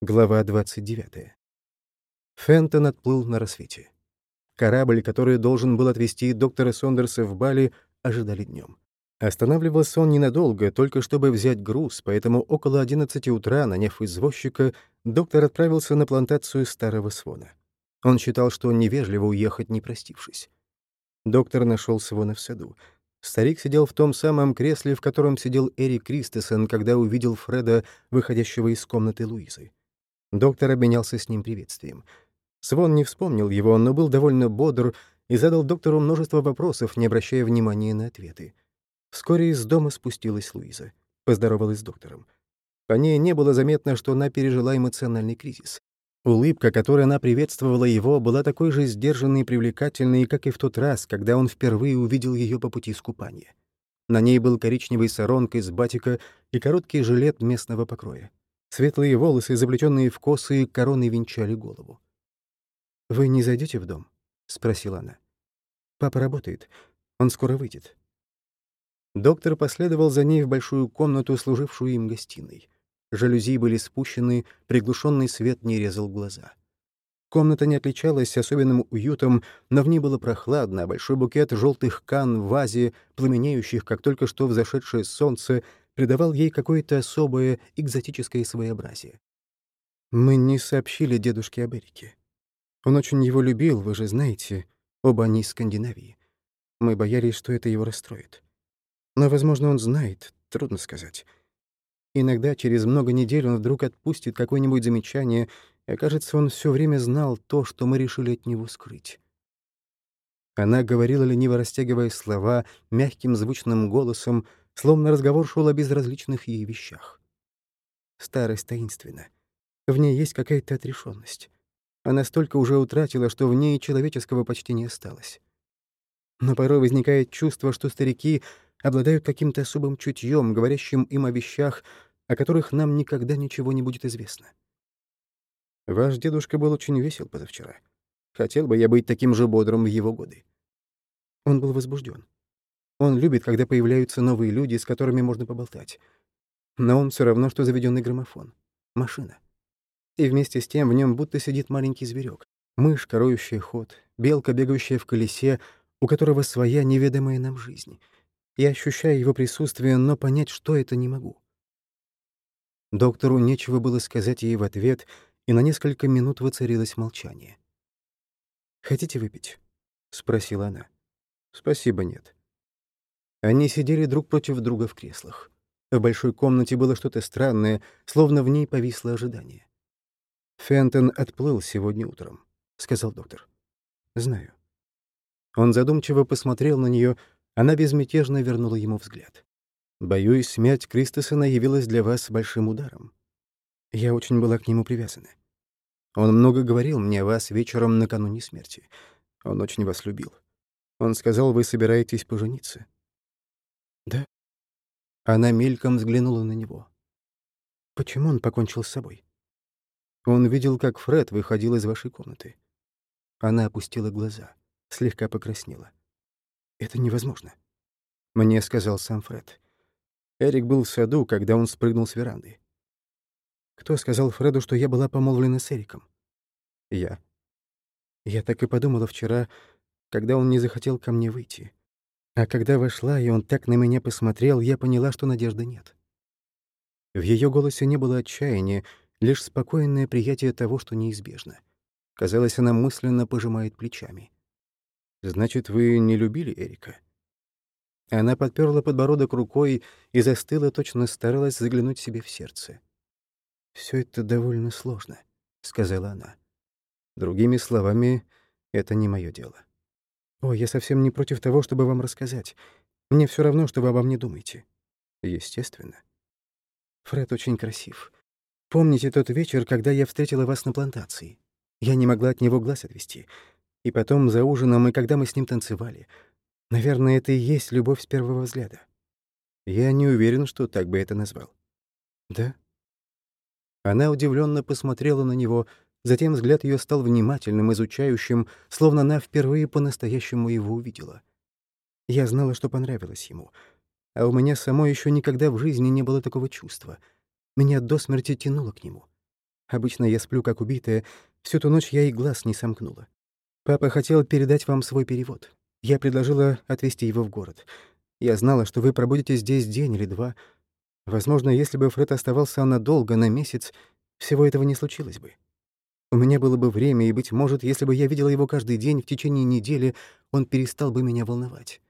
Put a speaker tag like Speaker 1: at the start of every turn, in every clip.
Speaker 1: Глава 29. Фентон отплыл на рассвете. Корабль, который должен был отвезти доктора Сондерса в Бали, ожидали днем. Останавливался он ненадолго, только чтобы взять груз, поэтому около 11 утра, наняв извозчика, доктор отправился на плантацию старого свона. Он считал, что невежливо уехать, не простившись. Доктор нашел свона в саду. Старик сидел в том самом кресле, в котором сидел Эрик Кристесон, когда увидел Фреда, выходящего из комнаты Луизы. Доктор обменялся с ним приветствием. Свон не вспомнил его, но был довольно бодр и задал доктору множество вопросов, не обращая внимания на ответы. Вскоре из дома спустилась Луиза. Поздоровалась с доктором. По ней не было заметно, что она пережила эмоциональный кризис. Улыбка, которой она приветствовала его, была такой же сдержанной и привлекательной, как и в тот раз, когда он впервые увидел ее по пути скупания. На ней был коричневый саронг из батика и короткий жилет местного покроя. Светлые волосы, заплетенные в косы, короны венчали голову. «Вы не зайдете в дом?» — спросила она. «Папа работает. Он скоро выйдет». Доктор последовал за ней в большую комнату, служившую им гостиной. Жалюзи были спущены, приглушенный свет не резал глаза. Комната не отличалась особенным уютом, но в ней было прохладно, а большой букет желтых кан в вазе, пламенеющих, как только что взошедшее солнце, придавал ей какое-то особое экзотическое своеобразие. Мы не сообщили дедушке об Эрике. Он очень его любил, вы же знаете, оба они из Скандинавии. Мы боялись, что это его расстроит. Но, возможно, он знает, трудно сказать. Иногда через много недель он вдруг отпустит какое-нибудь замечание, и, кажется, он все время знал то, что мы решили от него скрыть. Она говорила, лениво растягивая слова, мягким звучным голосом, словно разговор шел о безразличных ей вещах. Старость таинственна. В ней есть какая-то отрешенность. Она столько уже утратила, что в ней человеческого почти не осталось. Но порой возникает чувство, что старики обладают каким-то особым чутьем, говорящим им о вещах, о которых нам никогда ничего не будет известно. Ваш дедушка был очень весел позавчера. Хотел бы я быть таким же бодрым в его годы. Он был возбужден. Он любит, когда появляются новые люди, с которыми можно поболтать. Но он все равно, что заведенный граммофон. Машина. И вместе с тем в нем будто сидит маленький зверек. Мышь, короющая ход, белка, бегающая в колесе, у которого своя неведомая нам жизнь. Я ощущаю его присутствие, но понять, что это, не могу. Доктору нечего было сказать ей в ответ, и на несколько минут воцарилось молчание. «Хотите выпить?» — спросила она. «Спасибо, нет». Они сидели друг против друга в креслах. В большой комнате было что-то странное, словно в ней повисло ожидание. «Фентон отплыл сегодня утром», — сказал доктор. «Знаю». Он задумчиво посмотрел на нее, она безмятежно вернула ему взгляд. «Боюсь, смерть Кристосона явилась для вас большим ударом. Я очень была к нему привязана. Он много говорил мне о вас вечером накануне смерти. Он очень вас любил. Он сказал, вы собираетесь пожениться. «Да?» Она мельком взглянула на него. «Почему он покончил с собой?» «Он видел, как Фред выходил из вашей комнаты». Она опустила глаза, слегка покраснела. «Это невозможно», — мне сказал сам Фред. Эрик был в саду, когда он спрыгнул с веранды. Кто сказал Фреду, что я была помолвлена с Эриком? Я. Я так и подумала вчера, когда он не захотел ко мне выйти. А когда вошла, и он так на меня посмотрел, я поняла, что надежды нет. В ее голосе не было отчаяния, лишь спокойное приятие того, что неизбежно. Казалось, она мысленно пожимает плечами. «Значит, вы не любили Эрика?» Она подперла подбородок рукой и застыла, точно старалась заглянуть себе в сердце. Все это довольно сложно», — сказала она. Другими словами, это не мое дело. «О, я совсем не против того, чтобы вам рассказать. Мне все равно, что вы обо мне думаете». «Естественно». Фред очень красив. Помните тот вечер, когда я встретила вас на плантации? Я не могла от него глаз отвести. И потом за ужином, и когда мы с ним танцевали. Наверное, это и есть любовь с первого взгляда. Я не уверен, что так бы это назвал. Да? Она удивленно посмотрела на него, Затем взгляд ее стал внимательным, изучающим, словно она впервые по-настоящему его увидела. Я знала, что понравилось ему. А у меня самой еще никогда в жизни не было такого чувства. Меня до смерти тянуло к нему. Обычно я сплю как убитая. Всю ту ночь я и глаз не сомкнула. Папа хотел передать вам свой перевод. Я предложила отвезти его в город. Я знала, что вы пробудете здесь день или два. Возможно, если бы Фред оставался надолго, на месяц, всего этого не случилось бы. У меня было бы время, и, быть может, если бы я видела его каждый день в течение недели, он перестал бы меня волновать.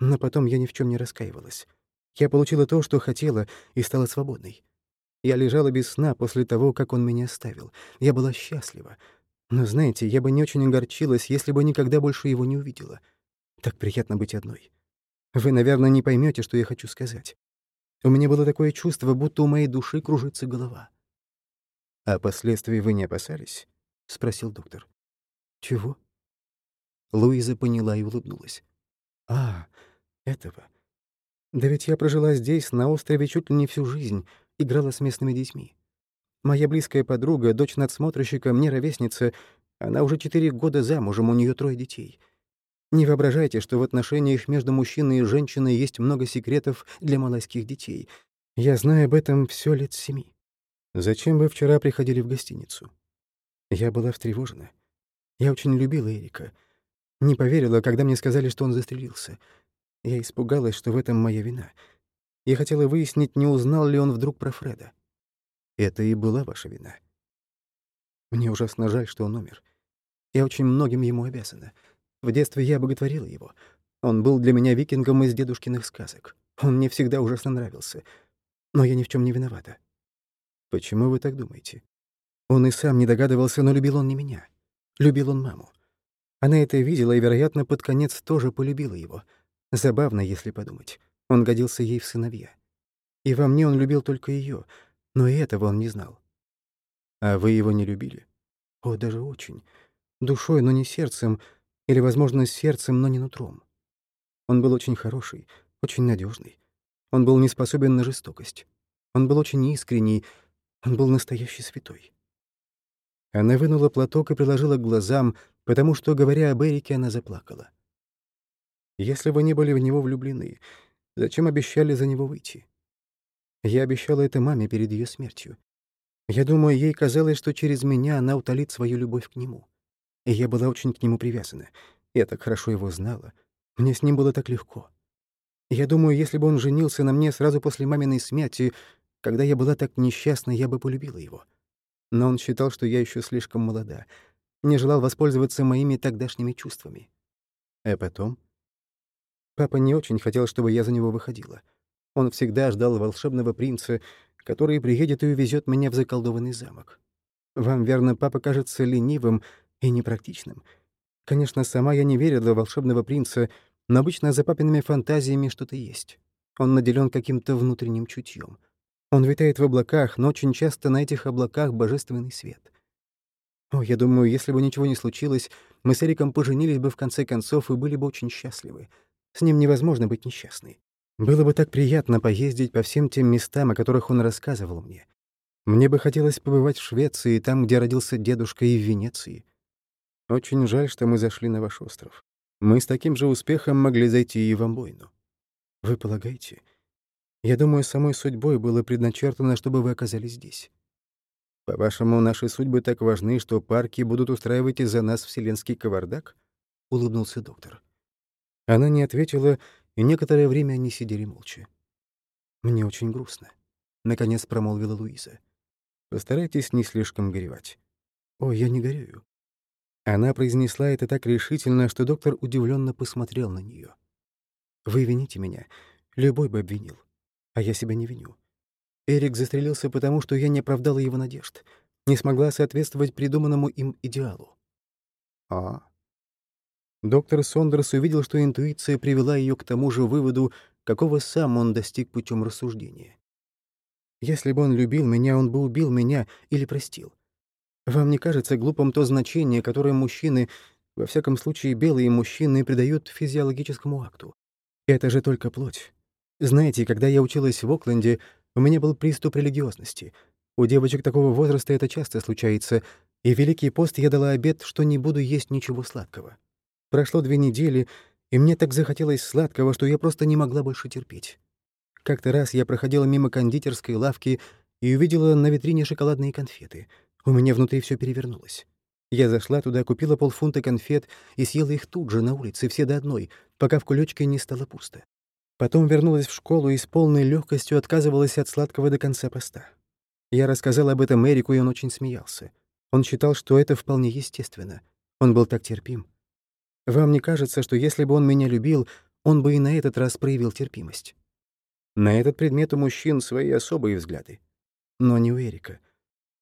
Speaker 1: Но потом я ни в чем не раскаивалась. Я получила то, что хотела, и стала свободной. Я лежала без сна после того, как он меня оставил. Я была счастлива. Но, знаете, я бы не очень огорчилась, если бы никогда больше его не увидела. Так приятно быть одной. Вы, наверное, не поймете, что я хочу сказать. У меня было такое чувство, будто у моей души кружится голова. «А последствий вы не опасались?» — спросил доктор. «Чего?» Луиза поняла и улыбнулась. «А, этого. Да ведь я прожила здесь, на острове, чуть ли не всю жизнь, играла с местными детьми. Моя близкая подруга, дочь надсмотрщика, мне ровесница, она уже четыре года замужем, у нее трое детей. Не воображайте, что в отношениях между мужчиной и женщиной есть много секретов для малайских детей. Я знаю об этом все лет семи. «Зачем вы вчера приходили в гостиницу?» Я была встревожена. Я очень любила Эрика. Не поверила, когда мне сказали, что он застрелился. Я испугалась, что в этом моя вина. Я хотела выяснить, не узнал ли он вдруг про Фреда. Это и была ваша вина. Мне ужасно жаль, что он умер. Я очень многим ему обязана. В детстве я боготворила его. Он был для меня викингом из дедушкиных сказок. Он мне всегда ужасно нравился. Но я ни в чем не виновата. Почему вы так думаете? Он и сам не догадывался, но любил он не меня. Любил он маму. Она это видела и, вероятно, под конец тоже полюбила его. Забавно, если подумать. Он годился ей в сыновья. И во мне он любил только ее, но и этого он не знал. А вы его не любили? О, даже очень. Душой, но не сердцем, или, возможно, сердцем, но не нутром. Он был очень хороший, очень надежный. Он был не способен на жестокость. Он был очень искренний, он был настоящий святой. Она вынула платок и приложила к глазам, потому что, говоря об Эрике, она заплакала. «Если вы не были в него влюблены, зачем обещали за него выйти? Я обещала это маме перед ее смертью. Я думаю, ей казалось, что через меня она утолит свою любовь к нему. И я была очень к нему привязана. Я так хорошо его знала. Мне с ним было так легко. Я думаю, если бы он женился на мне сразу после маминой смерти, когда я была так несчастна, я бы полюбила его. Но он считал, что я еще слишком молода, не желал воспользоваться моими тогдашними чувствами. А потом? Папа не очень хотел, чтобы я за него выходила. Он всегда ждал волшебного принца, который приедет и увезет меня в заколдованный замок. Вам, верно, папа кажется ленивым и непрактичным. Конечно, сама я не верила в волшебного принца, но обычно за папиными фантазиями что-то есть. Он наделен каким-то внутренним чутьем. Он витает в облаках, но очень часто на этих облаках божественный свет. О, я думаю, если бы ничего не случилось, мы с Эриком поженились бы в конце концов и были бы очень счастливы. С ним невозможно быть несчастной. Было бы так приятно поездить по всем тем местам, о которых он рассказывал мне. Мне бы хотелось побывать в Швеции, там, где родился дедушка, и в Венеции. Очень жаль, что мы зашли на ваш остров. Мы с таким же успехом могли зайти и в Амбойну. Вы полагаете? Я думаю, самой судьбой было предначертано, чтобы вы оказались здесь. По-вашему, наши судьбы так важны, что парки будут устраивать из-за нас вселенский кавардак? Улыбнулся доктор. Она не ответила, и некоторое время они сидели молча. «Мне очень грустно», — наконец промолвила Луиза. «Постарайтесь не слишком горевать». «О, я не горюю». Она произнесла это так решительно, что доктор удивленно посмотрел на нее. «Вы вините меня. Любой бы обвинил. А я себя не виню. Эрик застрелился потому, что я не оправдала его надежд, не смогла соответствовать придуманному им идеалу. А. Доктор Сондерс увидел, что интуиция привела ее к тому же выводу, какого сам он достиг путем рассуждения. Если бы он любил меня, он бы убил меня или простил. Вам не кажется глупым то значение, которое мужчины, во всяком случае белые мужчины, придают физиологическому акту? Это же только плоть. Знаете, когда я училась в Окленде, у меня был приступ религиозности. У девочек такого возраста это часто случается, и в Великий пост я дала обет, что не буду есть ничего сладкого. Прошло две недели, и мне так захотелось сладкого, что я просто не могла больше терпеть. Как-то раз я проходила мимо кондитерской лавки и увидела на витрине шоколадные конфеты. У меня внутри все перевернулось. Я зашла туда, купила полфунта конфет и съела их тут же, на улице, все до одной, пока в кулечке не стало пусто. Потом вернулась в школу и с полной легкостью отказывалась от сладкого до конца поста. Я рассказала об этом Эрику, и он очень смеялся. Он считал, что это вполне естественно. Он был так терпим. Вам не кажется, что если бы он меня любил, он бы и на этот раз проявил терпимость? На этот предмет у мужчин свои особые взгляды. Но не у Эрика.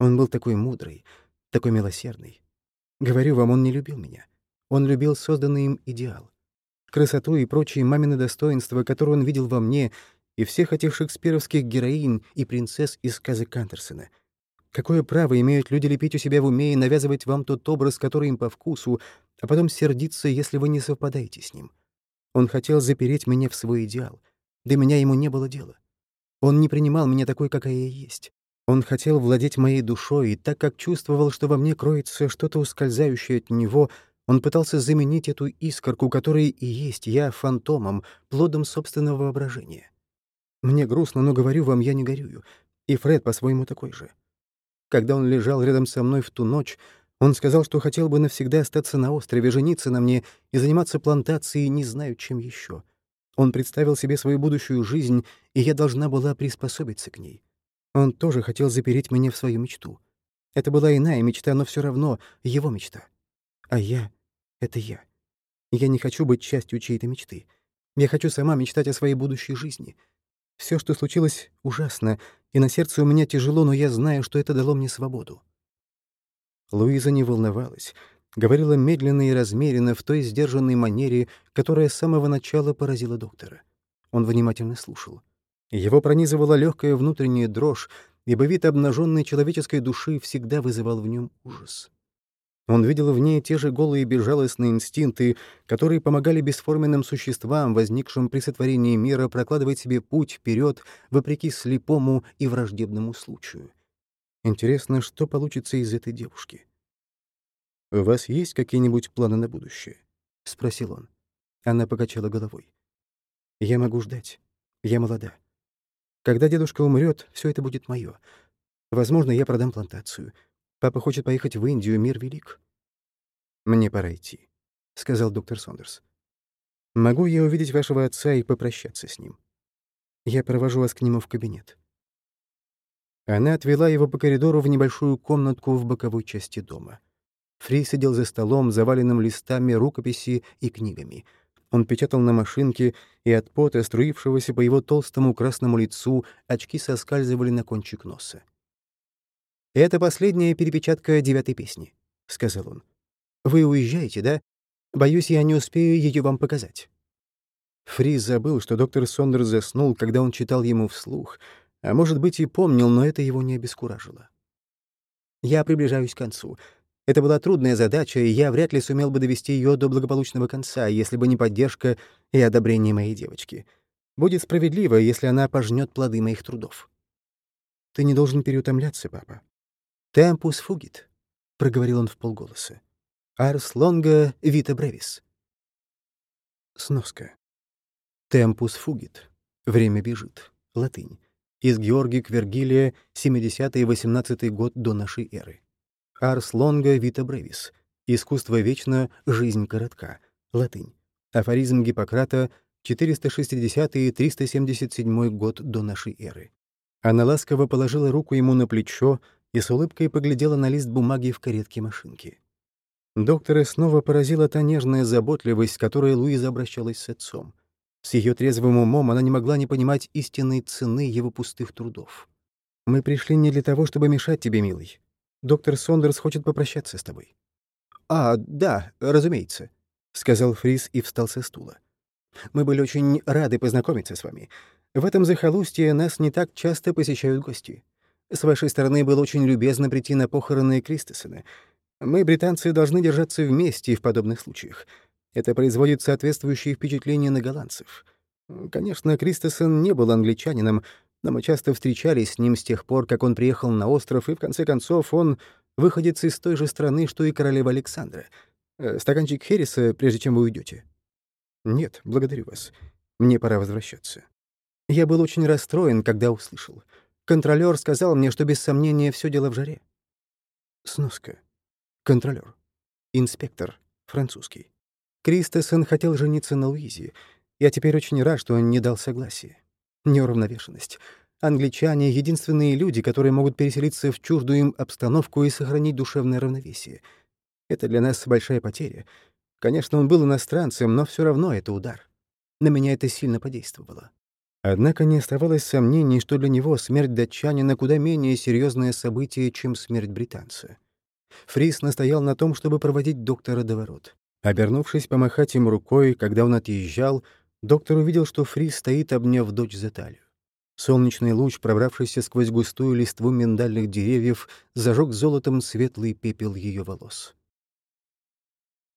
Speaker 1: Он был такой мудрый, такой милосердный. Говорю вам, он не любил меня. Он любил созданный им идеал. Красоту и прочие мамины достоинства, которые он видел во мне, и всех этих шекспировских героинь и принцесс из сказок Андерсена. Какое право имеют люди лепить у себя в уме и навязывать вам тот образ, который им по вкусу, а потом сердиться, если вы не совпадаете с ним? Он хотел запереть меня в свой идеал. До меня ему не было дела. Он не принимал меня такой, какая я есть. Он хотел владеть моей душой, и так как чувствовал, что во мне кроется что-то ускользающее от него, он пытался заменить эту искорку, которая и есть я, фантомом, плодом собственного воображения. Мне грустно, но говорю вам, я не горюю. И Фред по-своему такой же. Когда он лежал рядом со мной в ту ночь, он сказал, что хотел бы навсегда остаться на острове, жениться на мне и заниматься плантацией, не знаю, чем еще. Он представил себе свою будущую жизнь, и я должна была приспособиться к ней. Он тоже хотел запереть меня в свою мечту. Это была иная мечта, но все равно его мечта. А я — это я. Я не хочу быть частью чьей-то мечты. Я хочу сама мечтать о своей будущей жизни. Все, что случилось, ужасно, и на сердце у меня тяжело, но я знаю, что это дало мне свободу. Луиза не волновалась, говорила медленно и размеренно в той сдержанной манере, которая с самого начала поразила доктора. Он внимательно слушал. Его пронизывала легкая внутренняя дрожь, ибо вид обнаженной человеческой души всегда вызывал в нем ужас. Он видел в ней те же голые безжалостные инстинкты, которые помогали бесформенным существам, возникшим при сотворении мира, прокладывать себе путь вперед вопреки слепому и враждебному случаю. Интересно, что получится из этой девушки? «У вас есть какие-нибудь планы на будущее?» — спросил он. Она покачала головой. «Я могу ждать. Я молода. Когда дедушка умрет, все это будет мое. Возможно, я продам плантацию. Папа хочет поехать в Индию, мир велик. «Мне пора идти», — сказал доктор Сондерс. «Могу я увидеть вашего отца и попрощаться с ним? Я провожу вас к нему в кабинет». Она отвела его по коридору в небольшую комнатку в боковой части дома. Фри сидел за столом, заваленным листами, рукописи и книгами — он печатал на машинке, и от пота, струившегося по его толстому красному лицу, очки соскальзывали на кончик носа. «Это последняя перепечатка девятой песни», — сказал он. «Вы уезжаете, да? Боюсь, я не успею ее вам показать». Фриз забыл, что доктор Сондерс заснул, когда он читал ему вслух, а может быть и помнил, но это его не обескуражило. «Я приближаюсь к концу. Это была трудная задача, и я вряд ли сумел бы довести ее до благополучного конца, если бы не поддержка и одобрение моей девочки. Будет справедливо, если она пожнет плоды моих трудов. Ты не должен переутомляться, папа. «Темпус фугит», — проговорил он в полголоса. «Арс лонга вита бревис». Сноска. «Темпус фугит». Время бежит. Латынь. Из Георгия Квергилия, 70-18 год до нашей эры. Арс лонга вита бревис. Искусство вечно, жизнь коротка. Латынь. Афоризм Гиппократа, 460-377 год до нашей эры. Она ласково положила руку ему на плечо и с улыбкой поглядела на лист бумаги в каретке машинки. Доктора снова поразила та нежная заботливость, с которой Луиза обращалась с отцом. С ее трезвым умом она не могла не понимать истинной цены его пустых трудов. «Мы пришли не для того, чтобы мешать тебе, милый. Доктор Сондерс хочет попрощаться с тобой». «А, да, разумеется», — сказал Фрис и встал со стула. «Мы были очень рады познакомиться с вами. В этом захолустье нас не так часто посещают гости. С вашей стороны было очень любезно прийти на похороны Кристесена. Мы, британцы, должны держаться вместе в подобных случаях. Это производит соответствующее впечатление на голландцев. Конечно, Кристесен не был англичанином, но мы часто встречались с ним с тех пор, как он приехал на остров, и в конце концов он выходец из той же страны, что и королева Александра. Э, стаканчик Хереса, прежде чем вы уйдете. Нет, благодарю вас. Мне пора возвращаться. Я был очень расстроен, когда услышал. Контролер сказал мне, что без сомнения все дело в жаре. Сноска. Контролер. Инспектор. Французский. Кристесон хотел жениться на Луизе. Я теперь очень рад, что он не дал согласия. Неуравновешенность. Англичане — единственные люди, которые могут переселиться в чуждую им обстановку и сохранить душевное равновесие. Это для нас большая потеря. Конечно, он был иностранцем, но все равно это удар. На меня это сильно подействовало. Однако не оставалось сомнений, что для него смерть датчанина куда менее серьезное событие, чем смерть британца. Фрис настоял на том, чтобы проводить доктора до ворот. Обернувшись помахать ему рукой, когда он отъезжал, доктор увидел, что Фрис стоит, обняв дочь за талию. Солнечный луч, пробравшийся сквозь густую листву миндальных деревьев, зажег золотом светлый пепел ее волос.